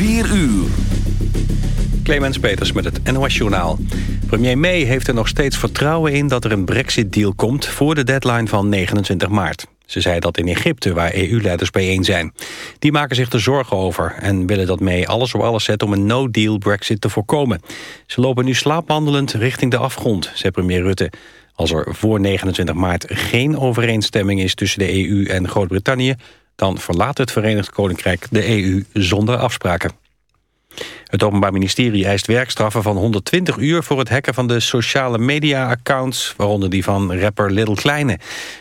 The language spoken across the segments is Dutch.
4 uur. Clemens Peters met het NOS Journaal. Premier May heeft er nog steeds vertrouwen in dat er een brexit-deal komt... voor de deadline van 29 maart. Ze zei dat in Egypte, waar EU-leiders bijeen zijn. Die maken zich er zorgen over en willen dat May alles op alles zet... om een no-deal brexit te voorkomen. Ze lopen nu slaapwandelend richting de afgrond, zei premier Rutte. Als er voor 29 maart geen overeenstemming is tussen de EU en Groot-Brittannië... dan verlaat het Verenigd Koninkrijk de EU zonder afspraken. Het Openbaar Ministerie eist werkstraffen van 120 uur... voor het hacken van de sociale media-accounts... waaronder die van rapper Little Kleine.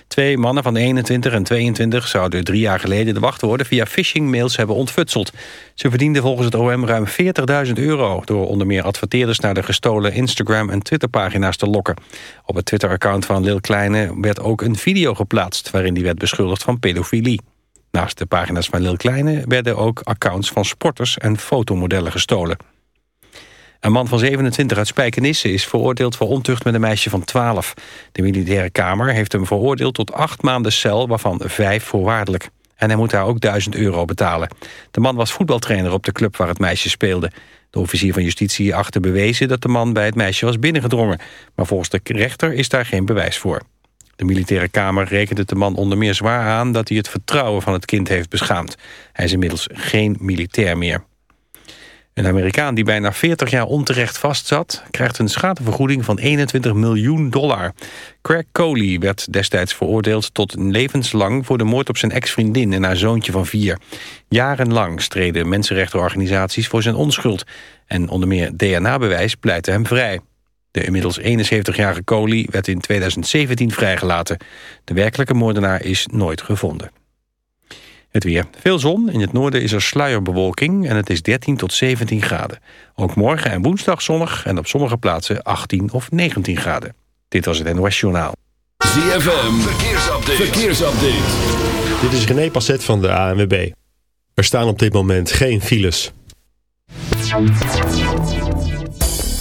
Twee mannen van 21 en 22 zouden drie jaar geleden... de wachtwoorden via phishing-mails hebben ontfutseld. Ze verdienden volgens het OM ruim 40.000 euro... door onder meer adverteerders naar de gestolen Instagram- en Twitterpagina's te lokken. Op het Twitter-account van Little Kleine werd ook een video geplaatst... waarin die werd beschuldigd van pedofilie. Naast de pagina's van Lil Kleine werden ook accounts van sporters en fotomodellen gestolen. Een man van 27 uit Spijkenisse is veroordeeld voor ontucht met een meisje van 12. De militaire kamer heeft hem veroordeeld tot acht maanden cel, waarvan vijf voorwaardelijk. En hij moet daar ook 1000 euro betalen. De man was voetbaltrainer op de club waar het meisje speelde. De officier van justitie achtte bewezen dat de man bij het meisje was binnengedrongen. Maar volgens de rechter is daar geen bewijs voor. De militaire kamer rekent het de man onder meer zwaar aan... dat hij het vertrouwen van het kind heeft beschaamd. Hij is inmiddels geen militair meer. Een Amerikaan die bijna 40 jaar onterecht vastzat... krijgt een schadevergoeding van 21 miljoen dollar. Craig Coley werd destijds veroordeeld tot levenslang... voor de moord op zijn ex-vriendin en haar zoontje van vier. Jarenlang streden mensenrechtenorganisaties voor zijn onschuld... en onder meer DNA-bewijs pleitte hem vrij. De inmiddels 71-jarige Coley werd in 2017 vrijgelaten. De werkelijke moordenaar is nooit gevonden. Het weer. Veel zon. In het noorden is er sluierbewolking en het is 13 tot 17 graden. Ook morgen en woensdag zonnig en op sommige plaatsen 18 of 19 graden. Dit was het NOS Journaal. ZFM. Verkeersupdate. Verkeersupdate. Dit is René Passet van de ANWB. Er staan op dit moment geen files.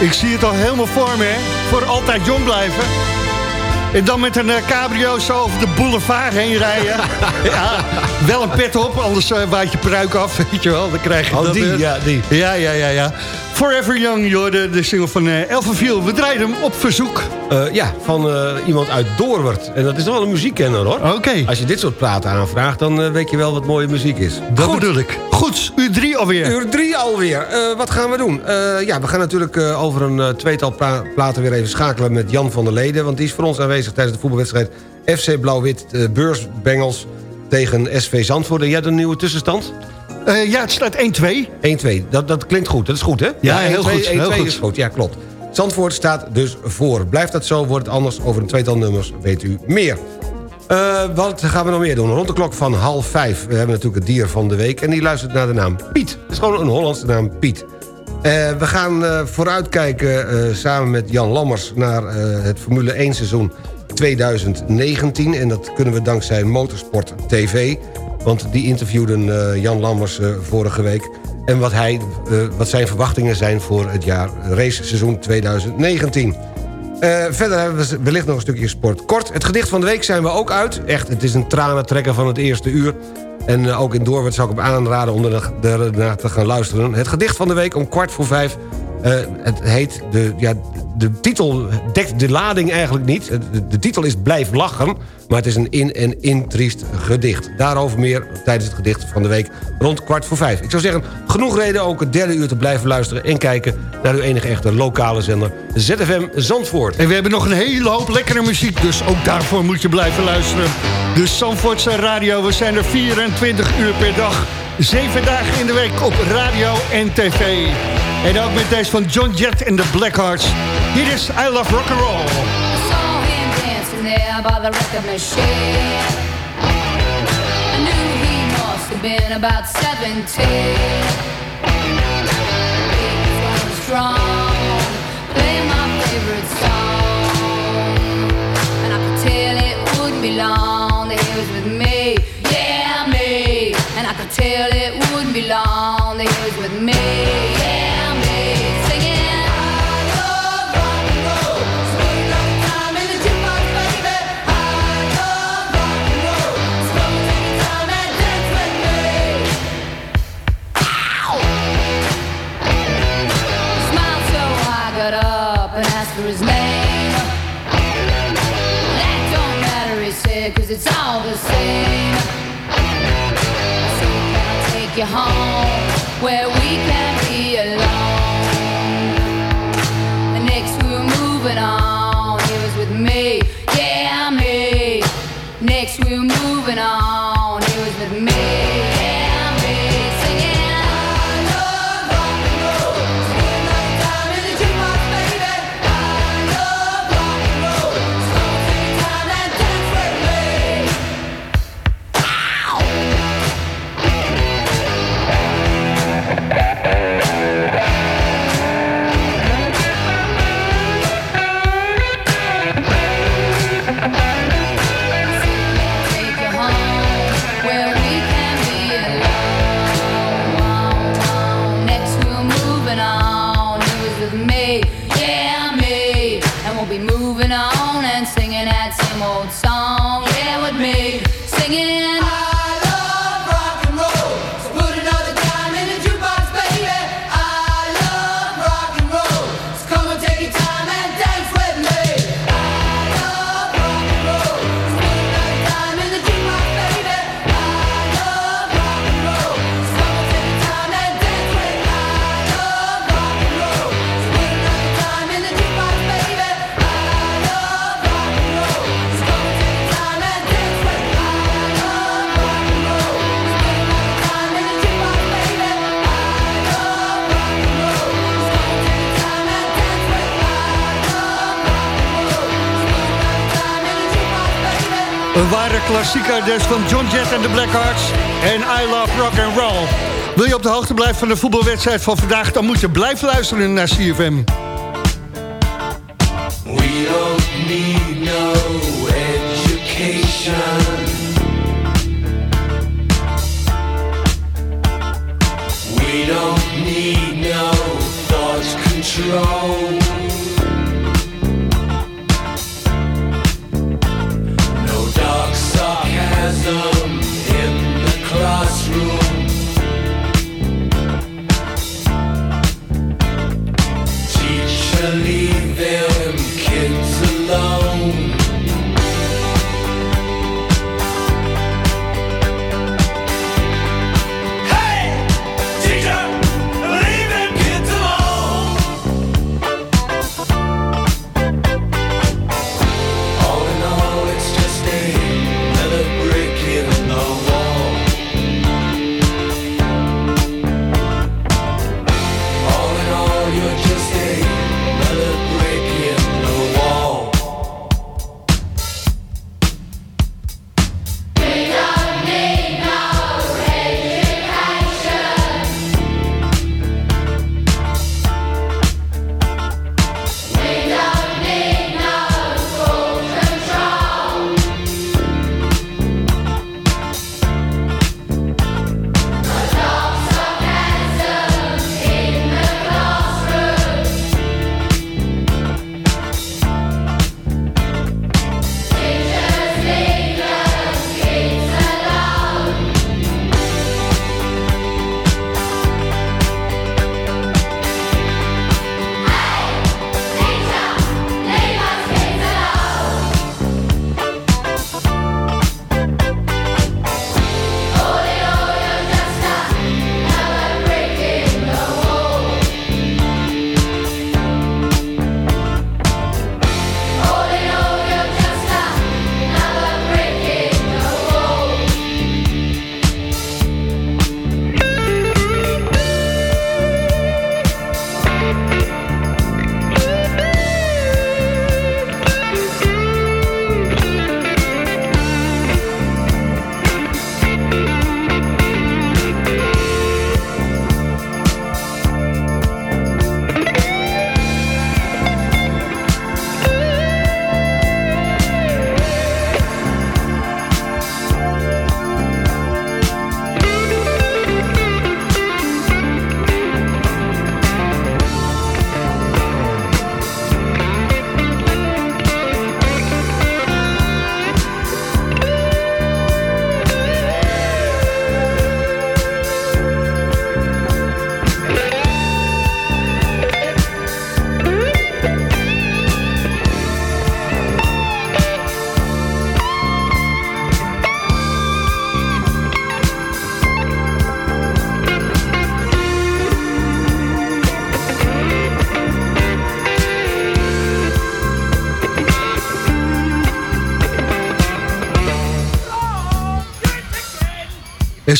Ik zie het al helemaal voor me. Voor altijd jong blijven. En dan met een eh, cabrio zo over de boulevard heen rijden. ja, wel een pet op, anders eh, waait je pruik af, weet je wel. Dan krijg je oh, dat die, eh, ja, die. Ja, ja, ja, ja. Forever Young, de single van uh, Elfenviel. We draaien hem op verzoek. Ja, van iemand uit Doorwerd. En dat is wel een muziekkenner, hoor. Oké. Als je dit soort platen aanvraagt, dan weet je wel wat mooie muziek is. Dat bedoel ik. Goed, uur drie alweer. Uur drie alweer. Uh, wat gaan we doen? Eh, ja, we gaan natuurlijk eh, over een tweetal platen weer even schakelen met Jan van der Leden. Want die is voor ons aanwezig tijdens de voetbalwedstrijd FC Blauw-Wit Beursbengels tegen SV Zandvoort. En jij de nieuwe tussenstand? ja, het staat 1-2. 1-2, dat, dat klinkt goed. Dat is goed, hè? Ja, heel goed. heel is goed, ja, klopt. Zandvoort staat dus voor. Blijft dat zo, wordt het anders. Over een tweetal nummers weet u meer. Eh, wat gaan we nog meer doen? Rond de klok van half vijf. We hebben natuurlijk het dier van de week. En die luistert naar de naam Piet. Het is gewoon een Hollandse naam Piet. Eh, we gaan uh, vooruitkijken samen met Jan Lammers... naar het Formule 1 seizoen 2019. En dat kunnen we dankzij Motorsport TV. Want die interviewden Jan Lammers vorige week. En wat, hij, wat zijn verwachtingen zijn voor het jaar raceseizoen 2019. Eh, verder hebben we wellicht nog een stukje sport. Kort, het gedicht van de week zijn we ook uit. Echt, het is een tranentrekker van het eerste uur. En eh, ook in Doorwet zou ik hem aanraden om ernaar te gaan luisteren. Het gedicht van de week om kwart voor vijf eh, het heet, de, ja, de titel dekt de lading eigenlijk niet. De, titel is Blijf lachen, maar het is een in- en intriest gedicht. Daarover meer tijdens het gedicht van de week rond kwart voor vijf. Ik zou zeggen, genoeg reden ook het derde uur te blijven luisteren... en kijken naar uw enige echte lokale zender ZFM Zandvoort. En we hebben nog een hele hoop lekkere muziek, dus ook daarvoor moet je blijven luisteren. De Zandvoortse Radio, we zijn er 24 uur per dag... zeven dagen in de week op radio en tv. En ook met deze van John Jett en de Blackhearts. Hier is I Love Rock and Roll. Been about 17 strong Play my favorite song. And I could tell it wouldn't be long That he was with me, yeah me. And I could tell it wouldn't be long That he was with me. you home where we can be alone. Next we were moving on. He was with me, yeah, me. Next we were moving on. Klassieker dus van John Jett en de Blackhearts en I Love Rock and Roll. Wil je op de hoogte blijven van de voetbalwedstrijd van vandaag... dan moet je blijven luisteren naar CFM. We don't need no education. We don't need no thought control.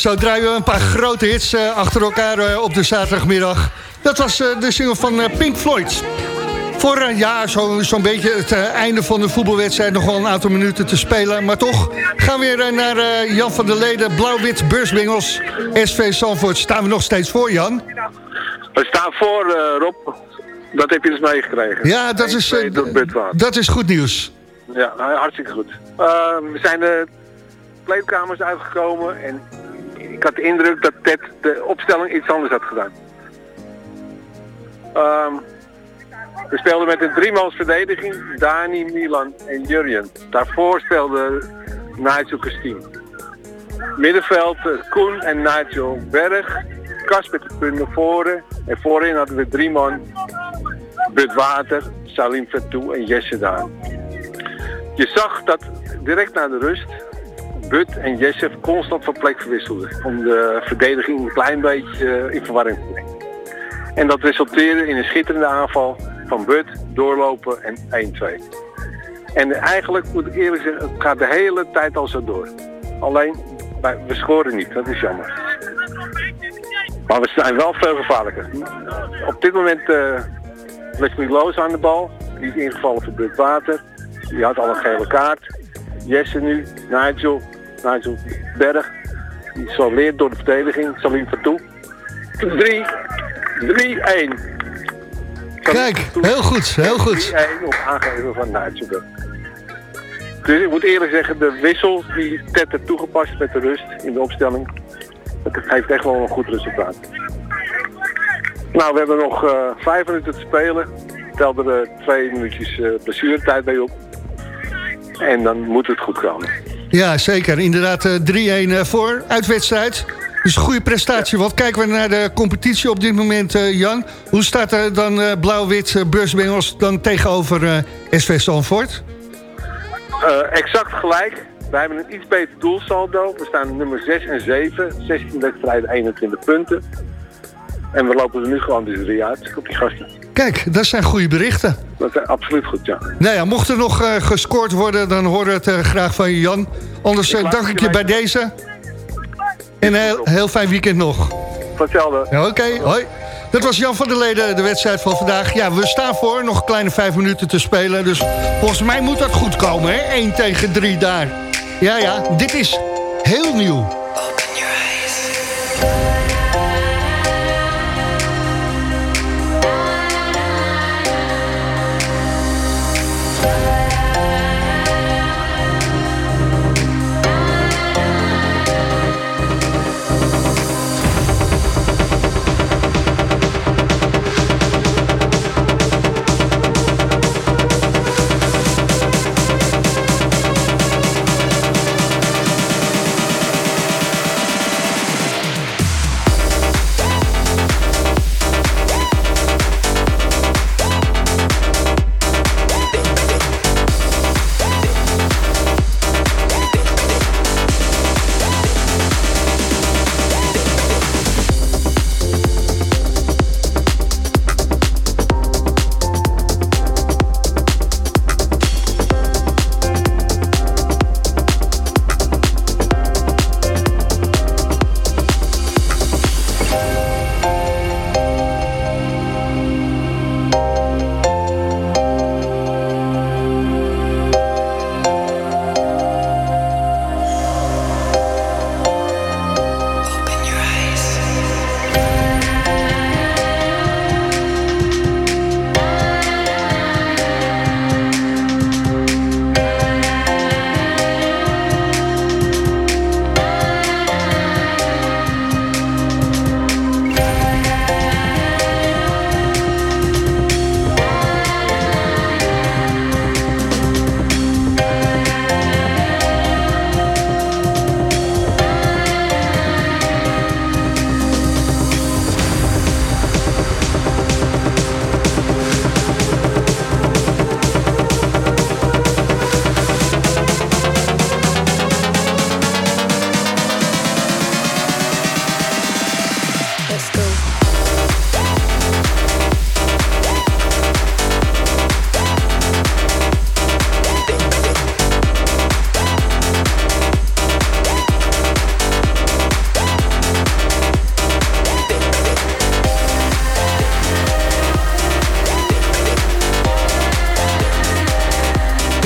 Zo draaien we een paar grote hits eh, achter elkaar eh, op de zaterdagmiddag. Dat was eh, de single van Pink Floyd. Voor eh, ja, zo- zo'n beetje het einde van de voetbalwedstrijd... nog wel een aantal minuten te spelen. Maar toch gaan we weer naar Jan van der Leden. Blauw-wit beurswingels. SV Zandvoort. Staan we nog steeds voor, Jan? We staan voor, Rob. Dat heb je dus meegekregen. Ja, dat is, 1-2 door Budvaart. Dat is goed nieuws. Ja, hartstikke goed. Eh, we zijn de kleedkamers uitgekomen en ik had de indruk dat Ted de opstelling iets anders had gedaan. Ehm, we speelden met een driemans verdediging, Dani, Milan en Jurjen. Daarvoor speelde Nigel Christine. Middenveld eh, Koen en Nigel Berg. Kas met de punt naar voren. En voorin hadden we drie man. Bud Water, Salim Vertoe en Jesse Daan. Je zag dat direct na de rust Bud en Jesse constant van plek verwisselden. Om de verdediging een klein beetje eh, in verwarring te brengen. En dat resulteerde in een schitterende aanval van Bud, doorlopen en 1-2. En eigenlijk moet ik eerlijk zeggen, het gaat de hele tijd al zo door. Alleen, we scoren niet, dat is jammer. Maar we zijn wel veel gevaarlijker. Op dit moment eh Leslie Loos aan de bal. Die is ingevallen voor Bud Water. Die had al een gele kaart. Jesse nu, Nigel, Nigel Berg. Die soleert door de verdediging. Salim Fatou. 3, 3-1. Kijk, heel goed, heel goed. 3-1 op aangeven van Nigel Berg. Dus ik moet eerlijk zeggen, de wissel die Ted heeft toegepast met de rust in de opstelling, dat geeft echt wel een goed resultaat. Nou, we hebben nog eh, vijf minuten te spelen. Tel er eh, twee minuutjes eh blessuretijd bij op. En dan moet het goed komen. Ja, zeker. Inderdaad, eh, 3-1 eh, voor uitwedstrijd. Dus een goede prestatie. Wat kijken we naar de competitie op dit moment, eh, Jan? Hoe staat er dan eh, blauw-wit beursbengels dan tegenover eh, SV Zandvoort? Eh, exact gelijk. Wij hebben een iets beter doelsaldo. We staan nummer 6 en 7. 16 wedstrijden, 21 punten. En we lopen er nu gewoon dus drie uit op die gasten. Kijk, dat zijn goede berichten. Dat is absoluut goed, ja. Nou ja, mocht er nog eh, gescoord worden, dan horen we het eh, graag van je, Jan. Anders eh, laat dank ik je bij deze. En een heel, heel fijn weekend nog. Hetzelfde. Ja, Oké, hoi. Dat was Jan van der Leden, de wedstrijd van vandaag. Ja, we staan voor, nog een kleine vijf minuten te spelen. Dus volgens mij moet dat goed komen, hè? 1 tegen 3 daar. Ja, ja, dit is heel nieuw.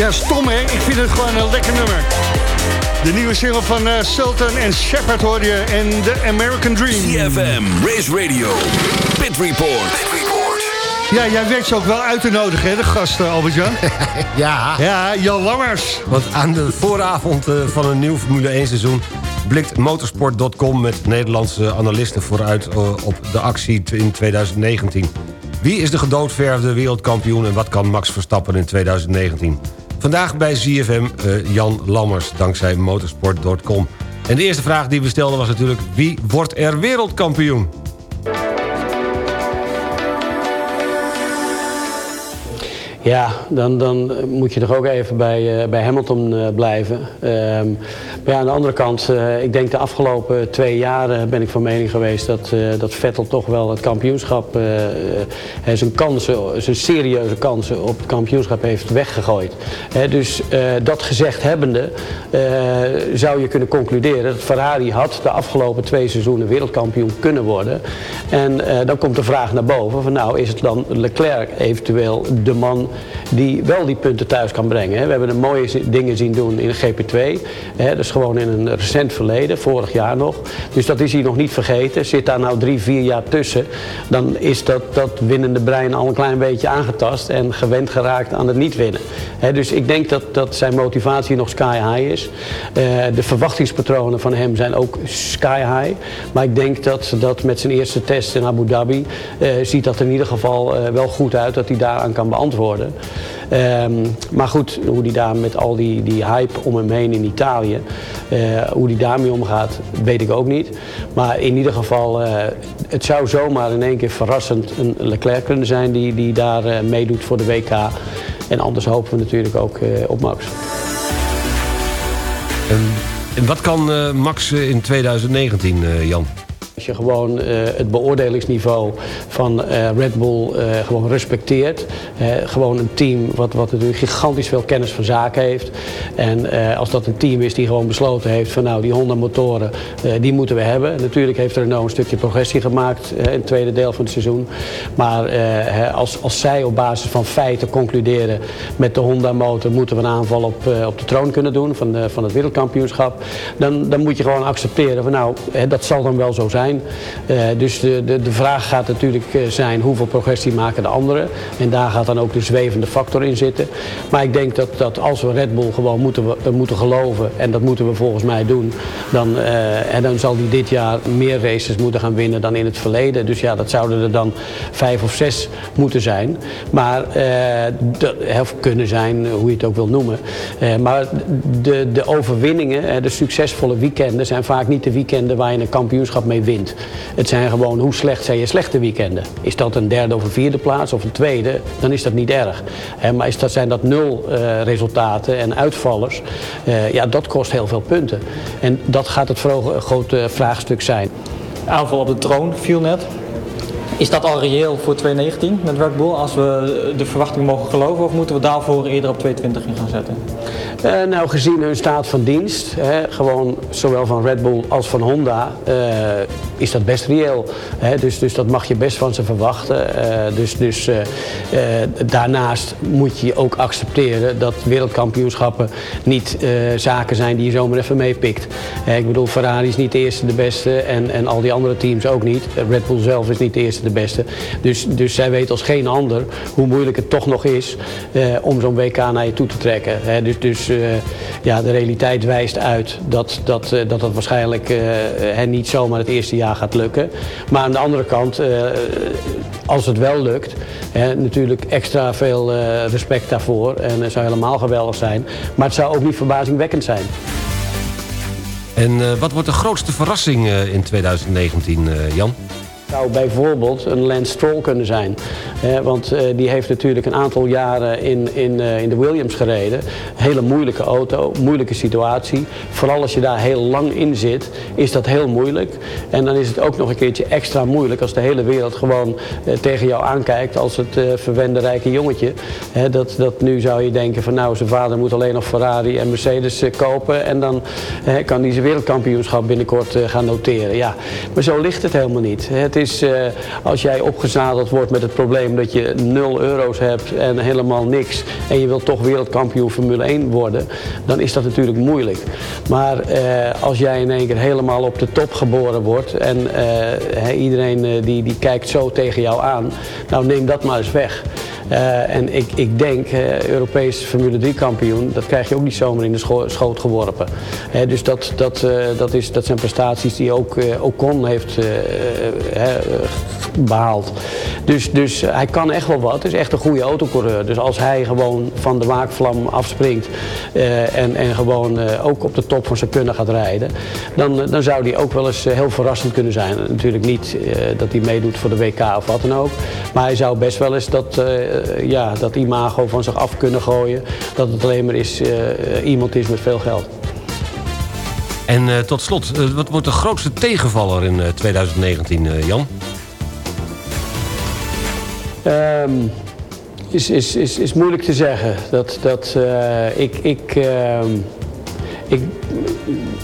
Ja, stom hè? Ik vind het gewoon een lekker nummer. De nieuwe single van eh, Sultan en Shepard hoor je en The American Dream. CFM, Race Radio, Pit Report. Ja, jij weet ze ook wel uit te nodigen, hè, de gasten, Albert-Jan? Ja. Ja, Jan Lammers. Want aan de vooravond eh, van een nieuw Formule 1 seizoen... blikt motorsport.com met Nederlandse analisten vooruit eh, op de actie in 2019. Wie is de gedoodverfde wereldkampioen en wat kan Max Verstappen in 2019? Vandaag bij ZFM eh, Jan Lammers, dankzij motorsport.com. En de eerste vraag die we stelden was natuurlijk... wie wordt er wereldkampioen? Ja, dan, dan moet je toch ook even bij, eh, bij Hamilton eh, blijven. Ehm, maar ja, aan de andere kant, eh, ik denk de afgelopen twee jaren ben ik van mening geweest dat, dat Vettel toch wel het kampioenschap, zijn kansen, zijn serieuze kansen op het kampioenschap heeft weggegooid. Dus dat gezegd hebbende zou je kunnen concluderen dat Ferrari had de afgelopen twee seizoenen wereldkampioen kunnen worden. En dan komt de vraag naar boven van nou is het dan Leclerc eventueel de man die wel die punten thuis kan brengen. We hebben een mooie dingen zien doen in de GP2. Hè, dus gewoon in een recent verleden, vorig jaar nog. Dus dat is hij nog niet vergeten. Zit daar nou drie, vier jaar tussen, dan is dat, dat winnende brein al een klein beetje aangetast en gewend geraakt aan het niet winnen. Hè, dus ik denk dat, dat zijn motivatie nog sky high is. Eh, de verwachtingspatronen van hem zijn ook sky high. Maar ik denk dat, dat met zijn eerste test in Abu Dhabi eh, ziet dat in ieder geval eh, wel goed uit dat hij daaraan kan beantwoorden. Ehm, maar goed, hoe die daar met al die, die hype om hem heen in Italië, eh, hoe die daarmee omgaat, weet ik ook niet. Maar in ieder geval, eh, het zou zomaar in één keer verrassend een Leclerc kunnen zijn die, die daar eh, meedoet voor de WK. En anders hopen we natuurlijk ook op Max. En, wat kan Max in 2019, eh, Jan? Als je gewoon eh, het beoordelingsniveau van eh, Red Bull eh, gewoon respecteert. Gewoon een team wat, wat natuurlijk gigantisch veel kennis van zaken heeft. En als dat een team is die gewoon besloten heeft van nou die Honda motoren, die moeten we hebben. Natuurlijk heeft Renault een stukje progressie gemaakt in het tweede deel van het seizoen. Maar als, als zij op basis van feiten concluderen met de Honda motor moeten we een aanval op, op de troon kunnen doen van, van het wereldkampioenschap. Dan, dan moet je gewoon accepteren van nou dat zal dan wel zo zijn. Eh, dus de, de, de vraag gaat natuurlijk eh, zijn hoeveel progressie maken de anderen. En daar gaat dan ook de zwevende factor in zitten. Maar ik denk dat, dat als we Red Bull gewoon moeten, eh, moeten geloven, en dat moeten we volgens mij doen, dan, en dan zal die dit jaar meer races moeten gaan winnen dan in het verleden. Dus ja, dat zouden er dan vijf of zes moeten zijn. Maar, eh, of kunnen zijn, hoe je het ook wil noemen. Maar de, de overwinningen, de succesvolle weekenden, zijn vaak niet de weekenden waar je een kampioenschap mee wint. Het zijn gewoon hoe slecht zijn je slechte weekenden. Is dat een derde of een vierde plaats of een tweede, dan is dat niet erg. Maar is dat, zijn dat nul eh, resultaten en uitvallers, eh, ja, dat kost heel veel punten. En dat gaat het grote vraagstuk zijn. Aanval op de troon viel net. Is dat al reëel voor 2019 met Red Bull als we de verwachting mogen geloven of moeten we daarvoor eerder op 2020 in gaan zetten? Eh, nou, gezien hun staat van dienst, hè, gewoon zowel van Red Bull als van Honda, eh, is dat best reëel. Hè, dus, dus dat mag je best van ze verwachten. Eh, dus dus daarnaast moet je ook accepteren dat wereldkampioenschappen niet zaken zijn die je zomaar even meepikt. Ik bedoel, Ferrari is niet de eerste de beste en, en al die andere teams ook niet. Red Bull zelf is niet de eerste de beste. Dus, dus zij weet als geen ander hoe moeilijk het toch nog is eh, om zo'n WK naar je toe te trekken. Hè. Dus, dus eh, ja, de realiteit wijst uit dat dat, eh, dat, dat waarschijnlijk hen niet zomaar het eerste jaar gaat lukken. Maar aan de andere kant, als het wel lukt, hè, natuurlijk extra veel respect daarvoor. En het zou helemaal geweldig zijn. Maar het zou ook niet verbazingwekkend zijn. En wat wordt de grootste verrassing in 2019, eh, Jan? Zou bijvoorbeeld een Lance Stroll kunnen zijn. Want eh, die heeft natuurlijk een aantal jaren in, in, eh, in de Williams gereden. Hele moeilijke auto, moeilijke situatie. Vooral als je daar heel lang in zit, is dat heel moeilijk. En dan is het ook nog een keertje extra moeilijk als de hele wereld gewoon eh, tegen jou aankijkt als het verwende rijke jongetje. Dat, dat nu zou je denken van nou, zijn vader moet alleen nog Ferrari en Mercedes kopen. En dan kan hij zijn wereldkampioenschap binnenkort gaan noteren. Ja, maar zo ligt het helemaal niet. Het is, eh, als jij opgezadeld wordt met het probleem dat je 0 euro's hebt en helemaal niks. En je wilt toch wereldkampioen Formule 1 worden. Dan is dat natuurlijk moeilijk. Maar eh, als jij in één keer helemaal op de top geboren wordt. En eh, iedereen die, die kijkt zo tegen jou aan. Nou neem dat maar eens weg. Eh, en ik, ik denk, eh, Europees Formule 3 kampioen, dat krijg je ook niet zomaar in de scho- schoot geworpen. Dus dat, dat, eh, dat, is, dat zijn prestaties die ook Ocon heeft eh, eh, eh, behaald. Dus, dus hij kan echt wel wat. Is echt een goede autocoureur. Dus als hij gewoon van de waakvlam afspringt en, en gewoon ook op de top van zijn kunnen gaat rijden, dan, dan zou hij ook wel eens heel verrassend kunnen zijn. Natuurlijk niet dat hij meedoet voor de WK of wat dan ook. Maar hij zou best wel eens dat, ja, dat imago van zich af kunnen gooien. Dat het alleen maar is, eh, iemand is met veel geld. En eh, tot slot, eh, wat wordt de grootste tegenvaller in eh, 2019, eh, Jan? Ehm, is, is, is, is moeilijk te zeggen. Dat, dat, eh, ik, ik, ehm,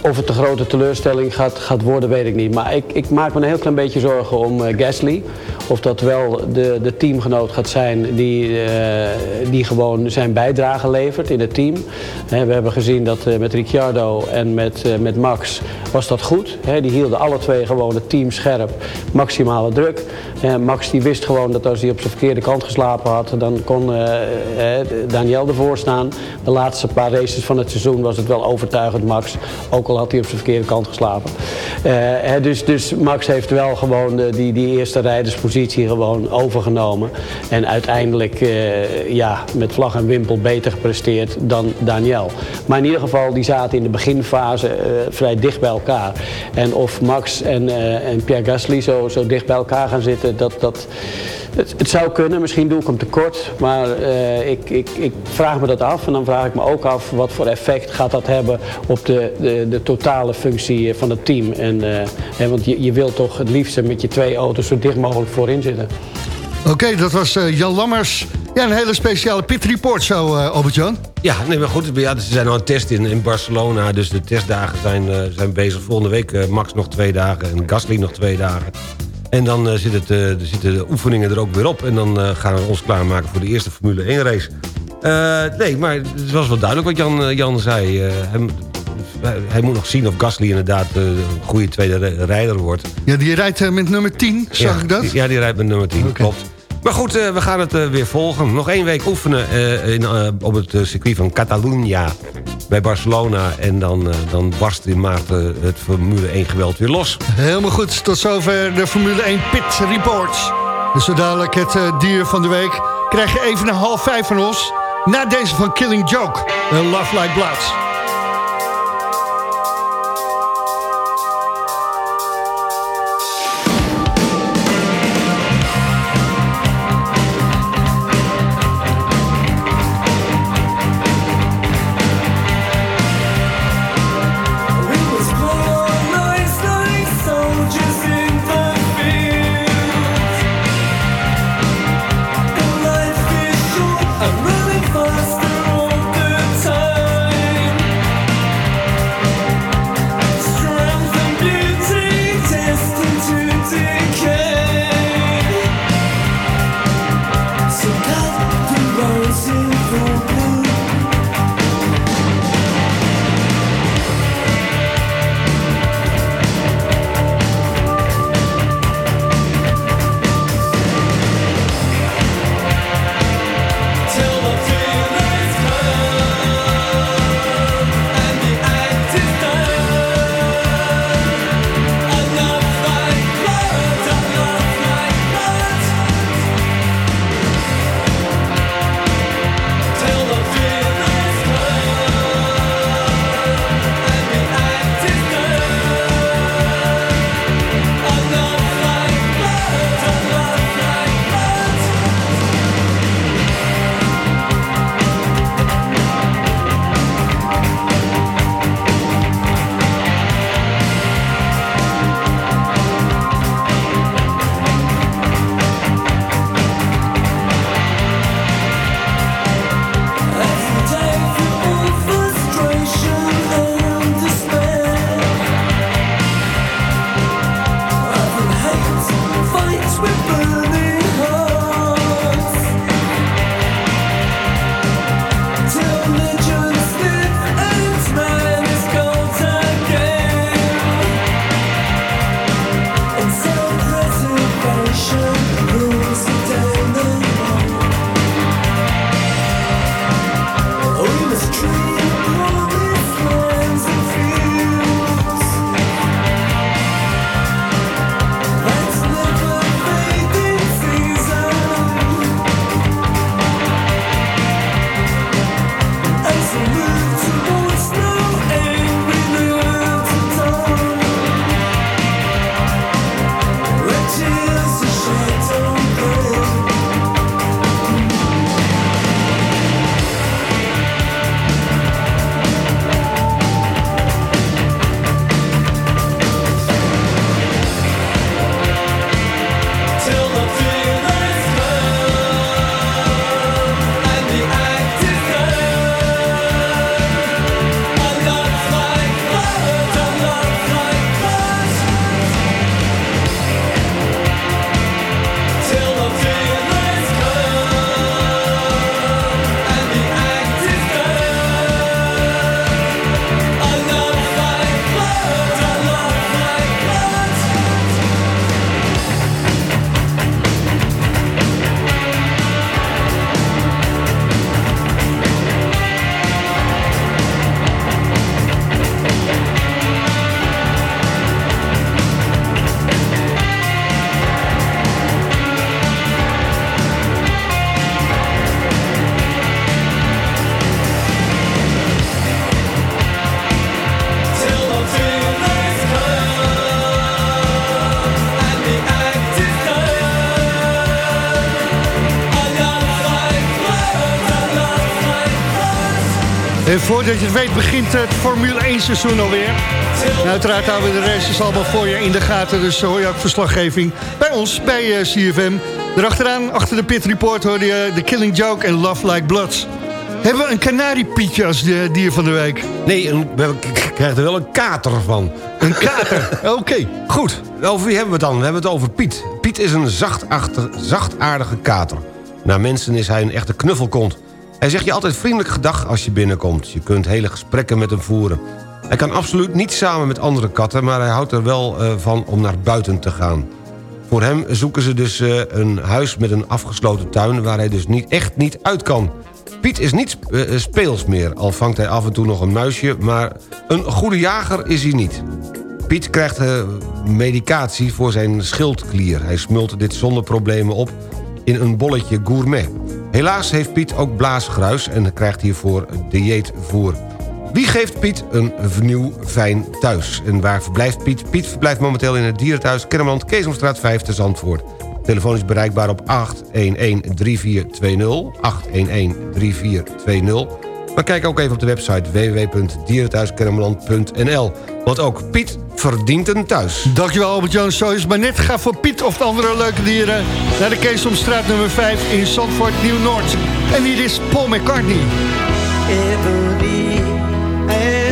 of het een grote teleurstelling gaat, gaat worden, weet ik niet. Maar ik, ik maak me een heel klein beetje zorgen om eh, Gasly. Of dat wel de, de teamgenoot gaat zijn die, eh, die gewoon zijn bijdrage levert in het team. We hebben gezien dat eh, met Ricciardo en met, met Max was dat goed. Die hielden alle twee gewoon het team scherp, maximale druk. Max die wist gewoon dat als hij op zijn verkeerde kant geslapen had, dan kon Daniel ervoor staan. De laatste paar races van het seizoen was het wel Max, ook al had hij op zijn verkeerde kant geslapen. Eh, dus, dus Max heeft wel gewoon eh, die, die eerste rijderspositie gewoon overgenomen. En uiteindelijk eh, ja, met vlag en wimpel beter gepresteerd dan Daniel. Maar in ieder geval, die zaten in de beginfase vrij dicht bij elkaar. En of Max en, en Pierre Gasly zo, zo dicht bij elkaar gaan zitten, dat, dat, het, het zou kunnen. Misschien doe ik hem tekort. Maar eh, ik, ik, ik vraag me dat af. En dan vraag ik me ook af wat voor effect gaat dat hebben op de, de, de totale functie van het team. En, eh, hè, want je, je wilt toch het liefst met je twee auto's zo dicht mogelijk voorin zitten. Oké, dat was eh, Jan Lammers. Ja, een hele speciale pit report zo, eh Albert-Jan. Ja, nee, maar goed, ja, ze zijn al aan het testen in, in Barcelona. Dus de testdagen zijn, eh, zijn bezig. Volgende week eh, Max nog twee dagen en Gasly nog twee dagen. En dan eh, zit het, eh, zitten de oefeningen er ook weer op. En dan eh, gaan we ons klaarmaken voor de eerste Formule 1 race. Nee, maar het was wel duidelijk wat Jan, Jan zei. Hij, hij moet nog zien of Gasly inderdaad een goede tweede ri- rijder wordt. Ja, die rijdt met nummer 10, zag ja, ik dat? die- Ja, die rijdt met nummer 10, klopt. Maar goed, eh, we gaan het eh, weer volgen. Nog één week oefenen eh, in, op het circuit van Catalunya bij Barcelona. En dan, dan barst in maart het Formule 1 geweld weer los. Helemaal goed, tot zover de Formule 1 Pit Reports. Dus zo dadelijk het dier van de week. Krijg je even een half vijf van ons. Na deze van Killing Joke, Love Like Blood. Voordat je het weet begint het Formule 1 seizoen alweer. En uiteraard houden we de races allemaal voor je in de gaten. Dus hoor je ook verslaggeving bij ons, bij eh, CFM. Erachteraan, achter de pit report hoorde je The Killing Joke en Love Like Bloods. Hebben we een kanariepietje als de dier van de week? Nee, een, we hebben- k- krijgen er wel een kater van. Een kater, oké. Goed, over wie hebben we het dan? We hebben het over Piet. Piet is een zachtaardige kater. Naar mensen is hij een echte knuffelkont. Hij zegt je altijd vriendelijk gedag als je binnenkomt. Je kunt hele gesprekken met hem voeren. Hij kan absoluut niet samen met andere katten... maar hij houdt er wel eh, van om naar buiten te gaan. Voor hem zoeken ze dus eh, een huis met een afgesloten tuin... waar hij dus niet, echt niet uit kan. Piet is niet eh, speels meer, al vangt hij af en toe nog een muisje... maar een goede jager is hij niet. Piet krijgt medicatie voor zijn schildklier. Hij smult dit zonder problemen op in een bolletje gourmet. Helaas heeft Piet ook blaasgruis en krijgt hiervoor dieetvoer. Wie geeft Piet een nieuw fijn thuis? En waar verblijft Piet? Piet verblijft momenteel in het dierenthuis Kennemerland, Keesomstraat 5 te Zandvoort. Telefoon is bereikbaar op 811-3420, 811-3420. Maar kijk ook even op de website www.dierenthuiskennemerland.nl. Want ook Piet verdient een thuis. Dankjewel Albert-Jan. Zo is maar net. Ga voor Piet of de andere leuke dieren... naar de Keesomstraat nummer 5 in Zandvoort, Nieuw-Noord. En hier is Paul McCartney. And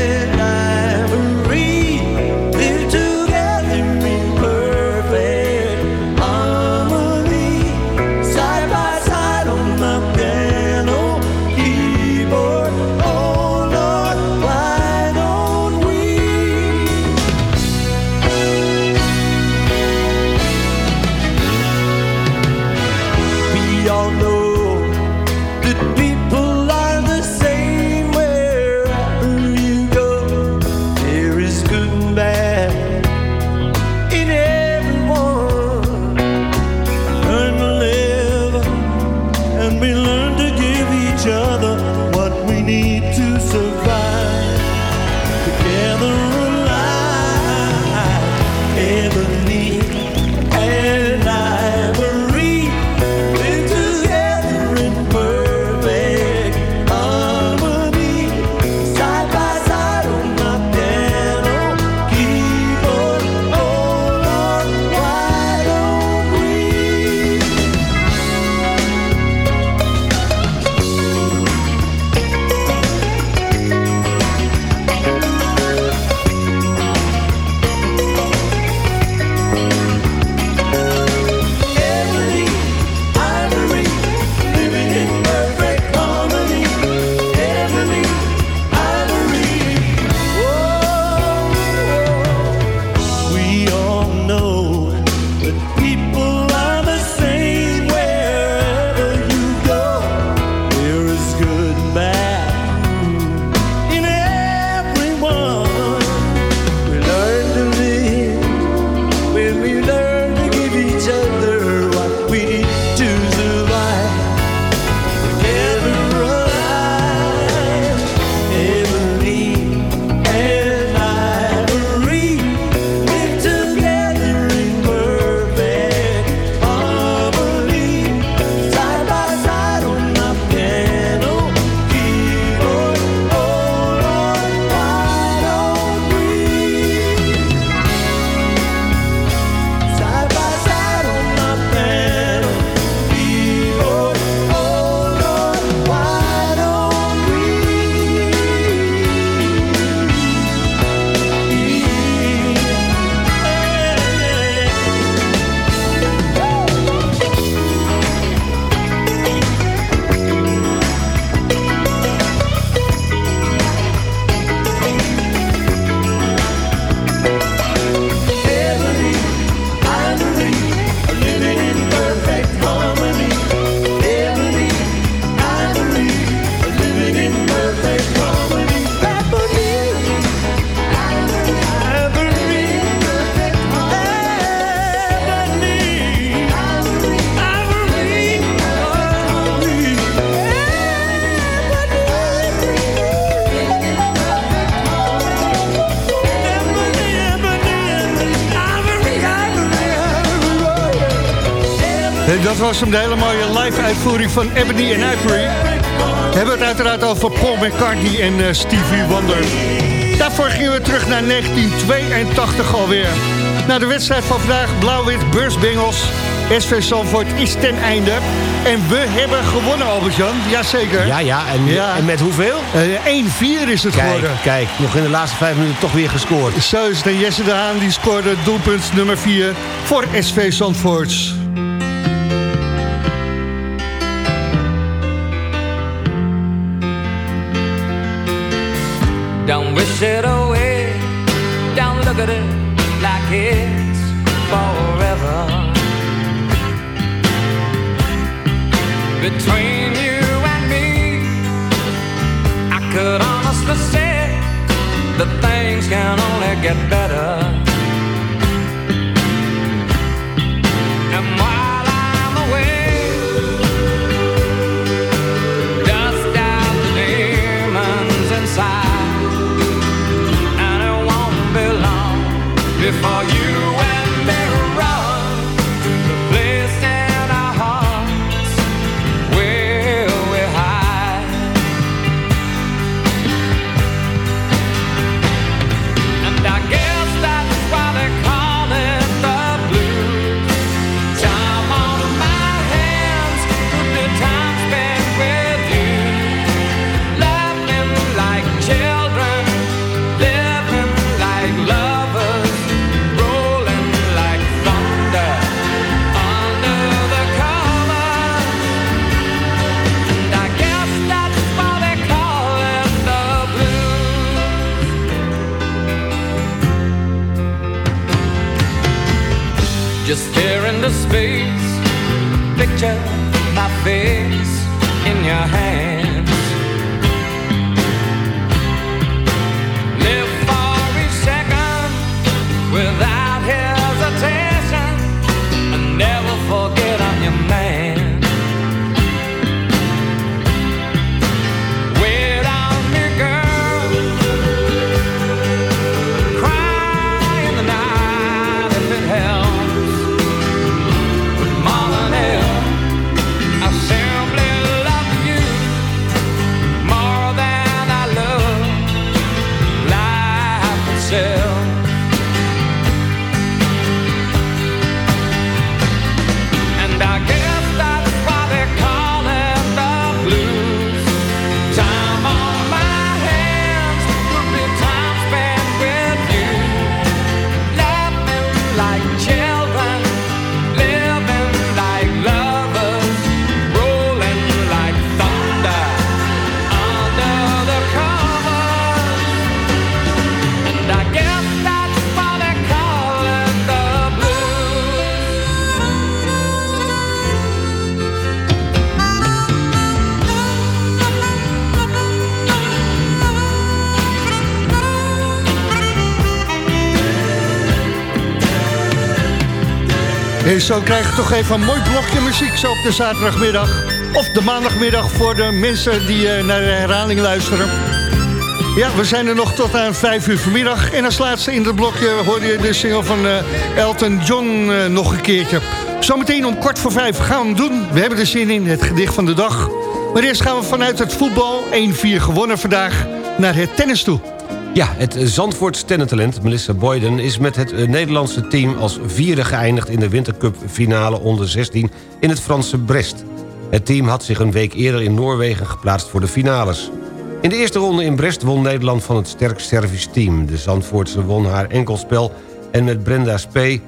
dat was hem de hele mooie live uitvoering van Ebony and Ivory. We hebben het uiteraard over Paul McCartney en eh, Stevie Wonder. Daarvoor gingen we terug naar 1982 alweer. Na de wedstrijd van vandaag, Blauw-Wit, Beursbengels. SV Zandvoort is ten einde. En we hebben gewonnen, Albert-Jan. Jazeker. Ja, ja. En, en met hoeveel? Eh 1-4 is het Kijk, geworden. kijk, nog in de laatste vijf minuten toch weer gescoord. Zo is het. En Jesse de Haan die scoorde doelpunt nummer 4 voor SV Zandvoort. En zo krijg je toch even een mooi blokje muziek zo op de zaterdagmiddag. Of de maandagmiddag voor de mensen die eh, naar de herhaling luisteren. Ja, we zijn er nog tot aan 5 uur vanmiddag. En als laatste in het blokje hoor je de single van eh, Elton John eh, nog een keertje. Zometeen om kwart voor vijf gaan we hem doen. We hebben er zin in, het gedicht van de dag. Maar eerst gaan we vanuit het voetbal, 1-4 gewonnen vandaag, naar het tennis toe. Ja, het Zandvoorts tennentalent Melissa Boyden... is met het eh, Nederlandse team als vierde geëindigd... in de Wintercup finale onder 16 in het Franse Brest. Het team had zich een week eerder in Noorwegen geplaatst voor de finales. In de eerste ronde in Brest won Nederland van het sterk Servisch team. De Zandvoortse won haar enkelspel en met Brenda Spee...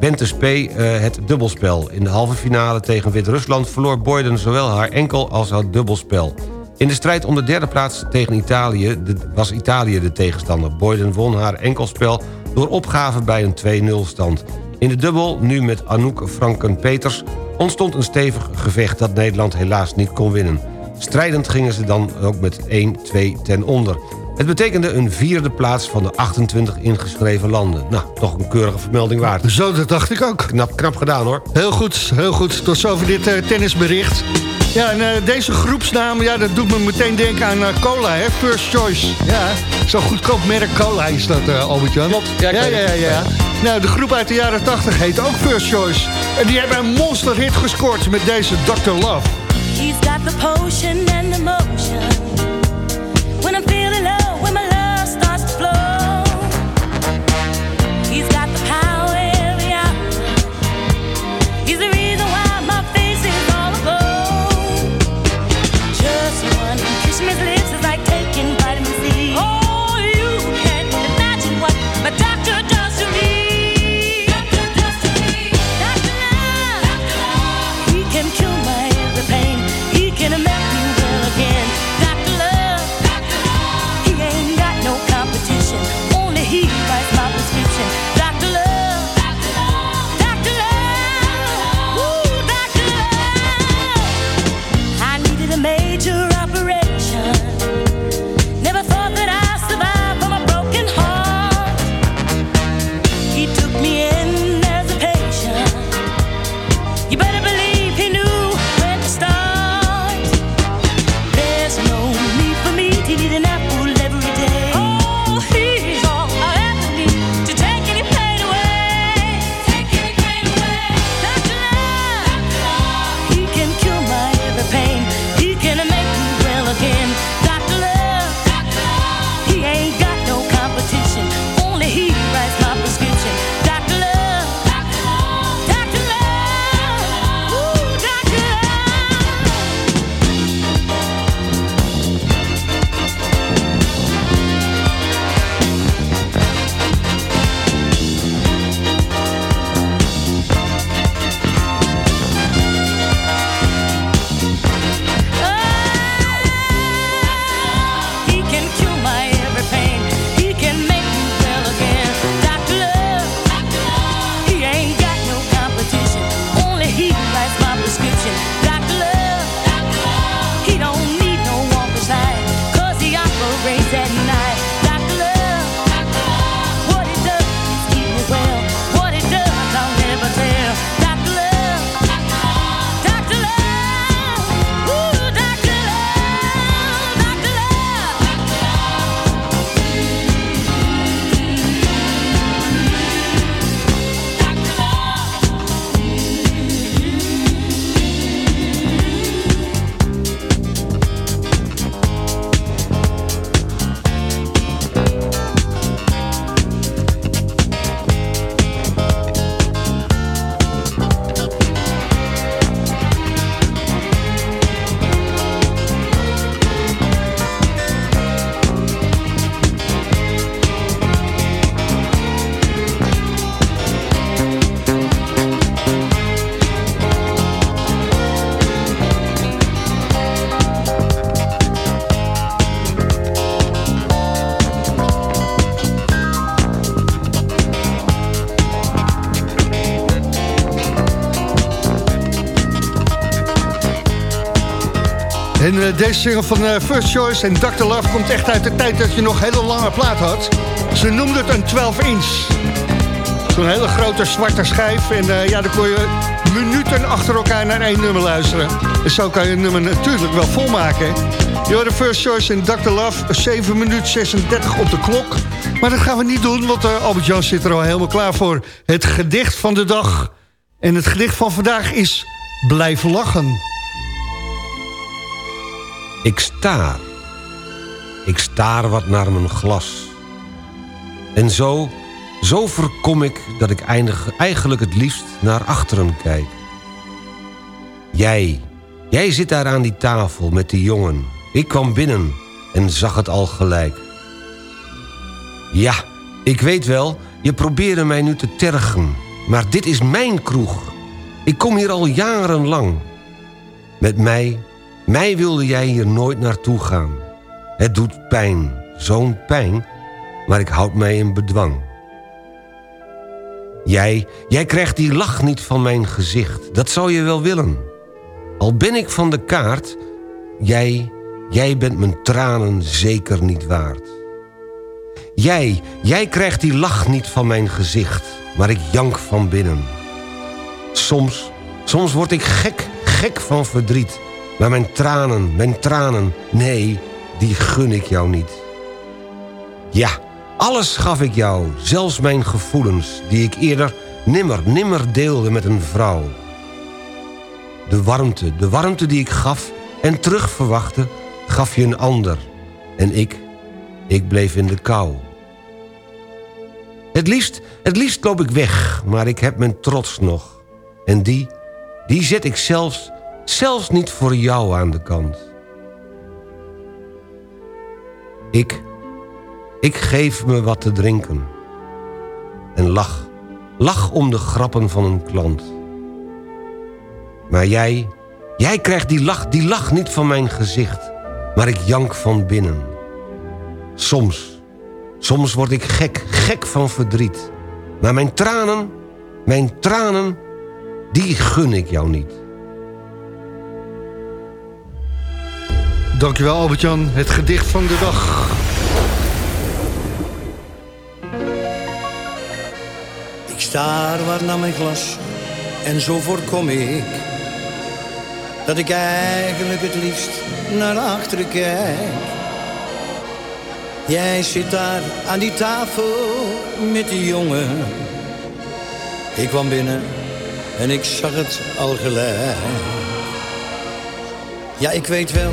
Bente Spee eh, het dubbelspel. In de halve finale tegen Wit-Rusland verloor Boyden zowel haar enkel als haar dubbelspel. In de strijd om de derde plaats tegen Italië was Italië de tegenstander. Boyden won haar enkelspel door opgave bij een 2-0 stand. In de dubbel, nu met Anouk Franken-Peters... ontstond een stevig gevecht dat Nederland helaas niet kon winnen. Strijdend gingen ze dan ook met 1-2 ten onder. Het betekende een vierde plaats van de 28 ingeschreven landen. Nou, toch een keurige vermelding waard. Zo, dat dacht ik ook. Knap, knap gedaan hoor. Heel goed, heel goed. Tot zover dit eh, tennisbericht. Ja, en eh, deze groepsnaam, ja, dat doet me meteen denken aan eh, cola, hè? First Choice. Ja, zo'n goedkoop merk cola is dat, eh Albert-Jan. Klopt, ja, ja, ja, ja. Nou, de groep uit de jaren 80 heet ook First Choice. En die hebben een monsterhit gescoord met deze Dr. Love. He's got the potion deze single van eh, First Choice en Dr. Love komt echt uit de tijd dat je nog hele lange plaat had. Ze noemden het een 12 inch. Zo'n hele grote zwarte schijf. En eh, ja, dan kon je minuten achter elkaar naar één nummer luisteren. En zo kan je een nummer natuurlijk wel volmaken. Je hoorde First Choice en Dr. Love, 7 minuten 36 op de klok. Maar dat gaan we niet doen, want eh, Albert Jan zit er al helemaal klaar voor. Het gedicht van de dag. En het gedicht van vandaag is Blijf lachen. Ik staar. Ik staar wat naar mijn glas. En zo, zo verkom ik dat ik eindig, eigenlijk het liefst naar achteren kijk. Jij, jij zit daar aan die tafel met die jongen. Ik kwam binnen en zag het al gelijk. Ja, ik weet wel, je probeerde mij nu te tergen. Maar dit is mijn kroeg. Ik kom hier al jarenlang. Met mij, mij wilde jij hier nooit naartoe gaan. Het doet pijn, zo'n pijn, maar ik houd mij in bedwang. Jij, jij krijgt die lach niet van mijn gezicht, dat zou je wel willen. Al ben ik van de kaart, jij, jij bent mijn tranen zeker niet waard. Jij, jij krijgt die lach niet van mijn gezicht, maar ik jank van binnen. Soms, soms word ik gek, gek van verdriet. Maar mijn tranen, mijn tranen, nee, die gun ik jou niet. Ja, alles gaf ik jou, zelfs mijn gevoelens... die ik eerder nimmer, nimmer deelde met een vrouw. De warmte, de warmte die ik gaf en terug verwachtte... gaf je een ander. En ik, ik bleef in de kou. Het liefst, het liefst loop ik weg, maar ik heb mijn trots nog. En die, die zet ik zelfs, zelfs niet voor jou aan de kant. Ik, ik geef me wat te drinken. En lach, lach om de grappen van een klant. Maar jij, jij krijgt die lach, die lach niet van mijn gezicht. Maar ik jank van binnen. Soms, soms word ik gek, gek van verdriet. Maar mijn tranen, mijn tranen, die gun ik jou niet. Dankjewel Albert-Jan, het gedicht van de dag. Ik staar waar naar mijn glas en zo voorkom ik dat ik eigenlijk het liefst naar achteren kijk. Jij zit daar aan die tafel met die jongen. Ik kwam binnen en ik zag het al gelijk. Ja, ik weet wel,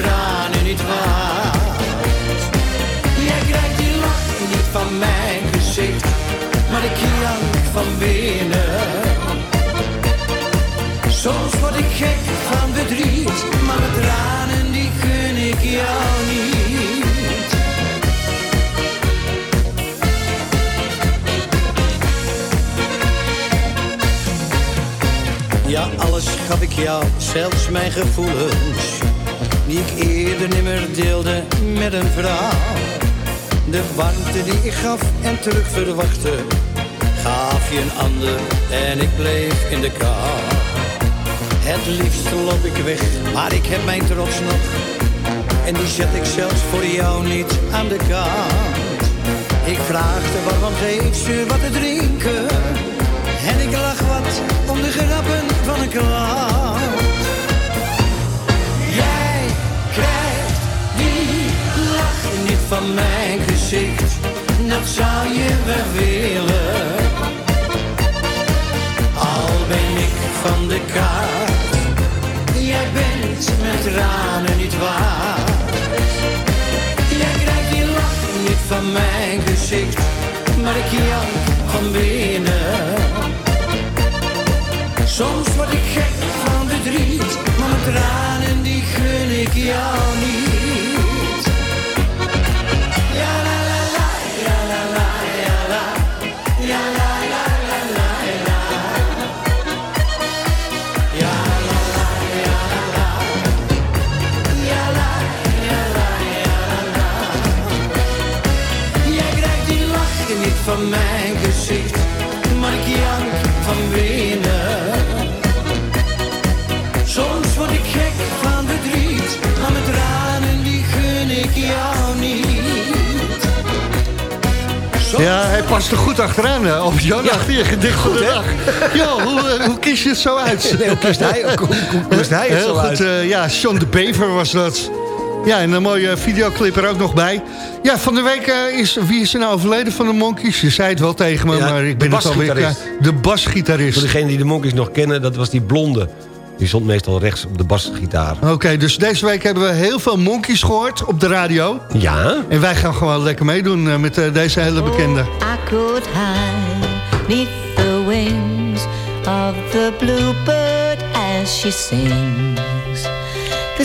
Tranen niet waard. Jij krijgt die lach niet van mijn gezicht, maar ik jank van binnen. Soms word ik gek van verdriet, maar mijn tranen die gun ik jou niet. Ja, alles gaf ik jou, zelfs mijn gevoelens, die ik eerder nimmer deelde met een vrouw. De warmte die ik gaf en terug verwachtte, gaf je een ander en ik bleef in de kou. Het liefst loop ik weg, maar ik heb mijn trots nog. En die zet ik zelfs voor jou niet aan de kant. Ik vraagde waarom geeft ze wat te drinken. En ik lach wat om de grappen van een klant. Mijn gezicht. Dat zou je wel willen. Al ben ik van de kaart. Jij bent met tranen niet waard. Jij krijgt die lach niet van mijn gezicht. maar ik jank van binnen. Soms word ik gek van verdriet, maar mijn tranen die gun ik jou niet. Van mijn gezicht, maar ik jank van binnen. Soms word ik gek van verdriet, maar mijn tranen die gun ik jou niet. Ja, hij past er goed achteraan, hè, op Jan, achter je gedicht van de dag. Ja, hoe, eh, hoe kies je het zo uit? Nee, hoe kiest hij, hoe, hoe kiest hij het Heel zo goed, uit? eh, ja, Sean de Bever was dat. Ja, en een mooie videoclip er ook nog bij. Ja, van de week eh, is... Wie is er nou overleden van de Monkeys? Je zei het wel tegen me, Ja, maar ik ben het alweer... de basgitarist. Voor degenen die de Monkeys nog kennen, dat was die blonde. Die stond meestal rechts op de basgitaar. Oké, dus deze week hebben we heel veel Monkeys gehoord op de radio. Ja. En wij gaan gewoon lekker meedoen eh, met eh, deze hele bekende. I could hide neath the wings of the bluebird as she sings. The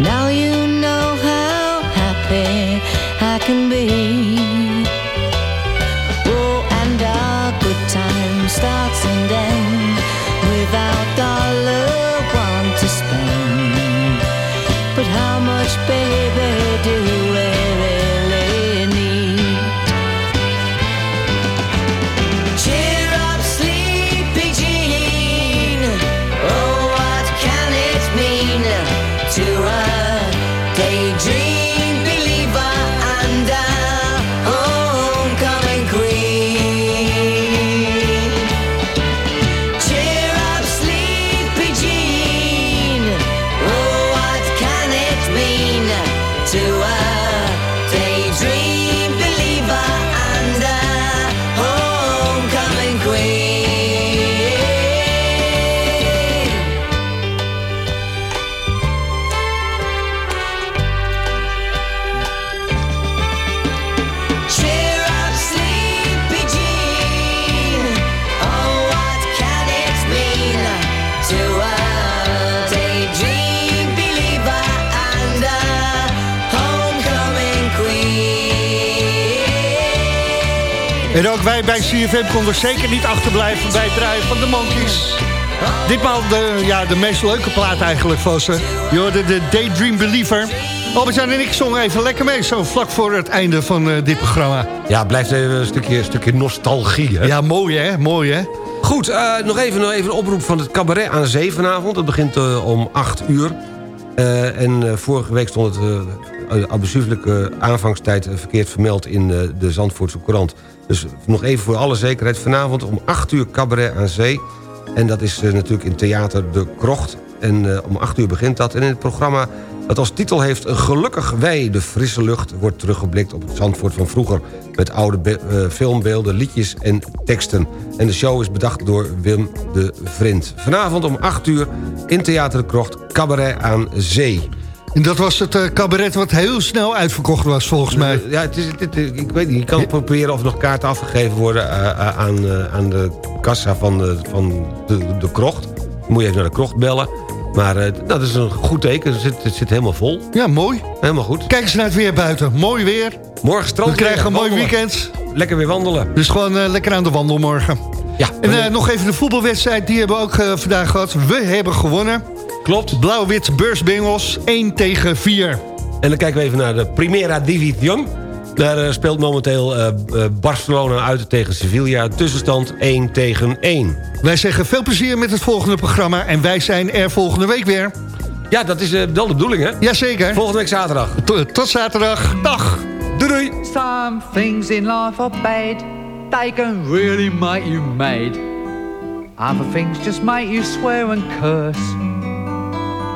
Now you En ook wij bij CFM konden zeker niet achterblijven bij het draaien van de Monkeys. Ditmaal de, ja, de meest leuke plaat eigenlijk van ze. Je hoorde de Daydream Believer. Albert-Jan en ik zongen even lekker mee, zo vlak voor het einde van eh, dit programma. Ja, het blijft even een stukje, een stukje nostalgie. Hè? Ja, mooi hè, mooi hè. Goed, eh, nog, even, nog even een oproep van het cabaret aan zee vanavond. Dat begint eh, om 8 uur. Eh, en eh, vorige week stond het uh, abusieflijke aanvangstijd eh, verkeerd vermeld in eh, de Zandvoortse Courant. Dus nog even voor alle zekerheid. Vanavond om 8 uur cabaret aan zee. En dat is eh, natuurlijk in Theater De Krocht. En eh, om 8 uur begint dat. En in het programma dat als titel heeft... Gelukkig wij, de frisse lucht... wordt teruggeblikt op het Zandvoort van vroeger... met oude be- eh, filmbeelden, liedjes en teksten. En de show is bedacht door Wim de Vriend. Vanavond om 8 uur in Theater De Krocht... Cabaret aan Zee. En dat was het eh, cabaret wat heel snel uitverkocht was volgens mij. Ja, het is, het, ik weet niet. Je kan proberen of er nog kaarten afgegeven worden eh, eh, aan, aan de kassa van, de, van de, de krocht. Dan moet je even naar de krocht bellen. Maar dat is een goed teken. Het zit, het zit helemaal vol. Ja, mooi. Helemaal goed. Kijk eens naar het weer buiten. Mooi weer. Morgen strand. We krijgen een mooi weekend. Lekker weer wandelen. Dus gewoon lekker aan de wandel morgen. Ja. En nog even de voetbalwedstrijd, die hebben we ook vandaag gehad. We hebben gewonnen. Klopt. Blauw-wit beursbengels, 1 tegen 4. En dan kijken we even naar de Primera Division. Daar eh, speelt momenteel eh, eh, Barcelona uit tegen Sevilla. Tussenstand 1 tegen 1. Wij zeggen veel plezier met het volgende programma... en wij zijn er volgende week weer. Ja, dat is wel de bedoeling, hè? Jazeker. Volgende week zaterdag. Tot, tot zaterdag. Dag. Doei doei. Some things in life are bad. They can really make you mad. Other things just make you swear and curse.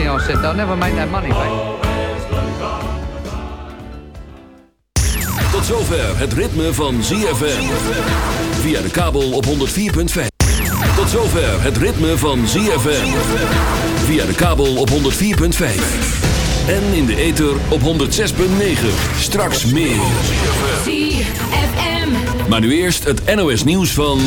Bernie, I said, they'll never make that money back. Tot zover het ritme van ZFM. Via de kabel op 104.5. Tot zover het ritme van ZFM. Via de kabel op 104.5. En in de ether op 106.9. Straks meer. ZFM. Maar nu eerst het NOS nieuws van...